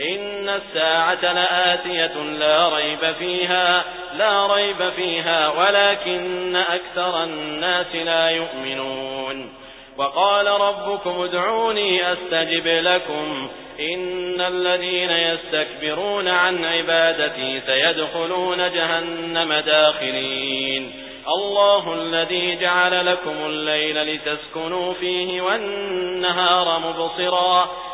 إن الساعة لآتية لا ريب فيها لا ريب فيها ولكن أكثر الناس لا يؤمنون. وقال ربكم ادعوني أستجب لكم إن الذين يستكبرون عن عبادتي سيدخلون جهنم داخلين. الله الذي جعل لكم الليل لتسكنوا فيه والنهار مبصرا